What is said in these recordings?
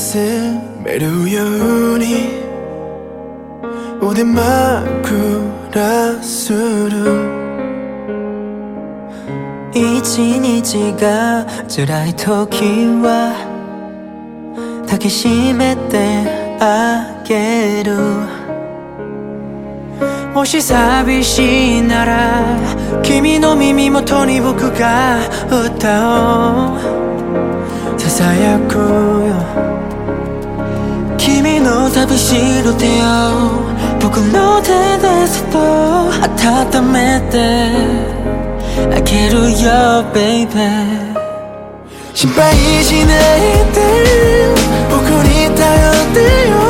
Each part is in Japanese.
休めるように。腕らする。一日が辛い時は抱きしめてあげる。もし寂しいなら君の耳元に僕が歌おう。ささやく旅しる手を僕の手でそっと温めてあげるよ baby 心配しないで僕に頼ってよ。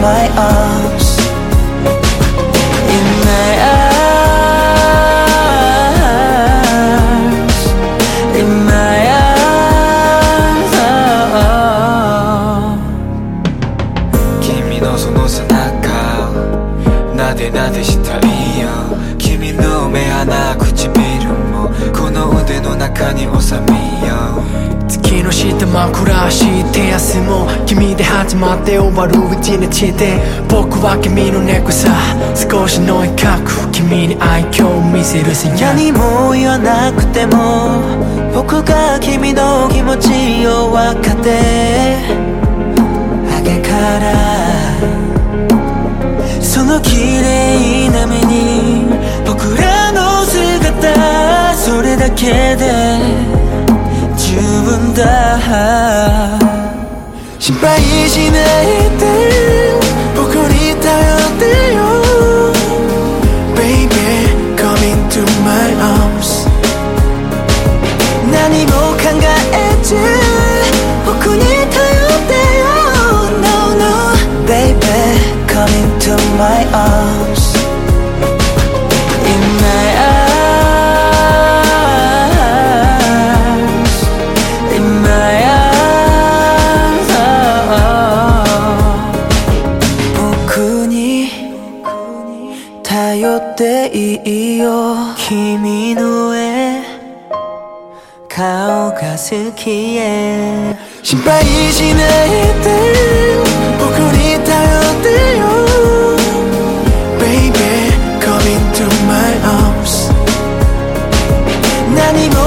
my arms In my arms In my arms oh. 君のその背中をなでなでした の下枕して明日も君で始まって終わる一日で僕は君の猫さ少しの威嚇君に愛嬌を見せる。せや何も言わなくても僕が君の気持ちを分かってあげから。その綺麗な目に僕らの姿。それだけで。十分だ心配しない頼っていいよ。君の絵。顔が好きへ。心配しないで僕に頼ってよ。Baby come into my arms 何も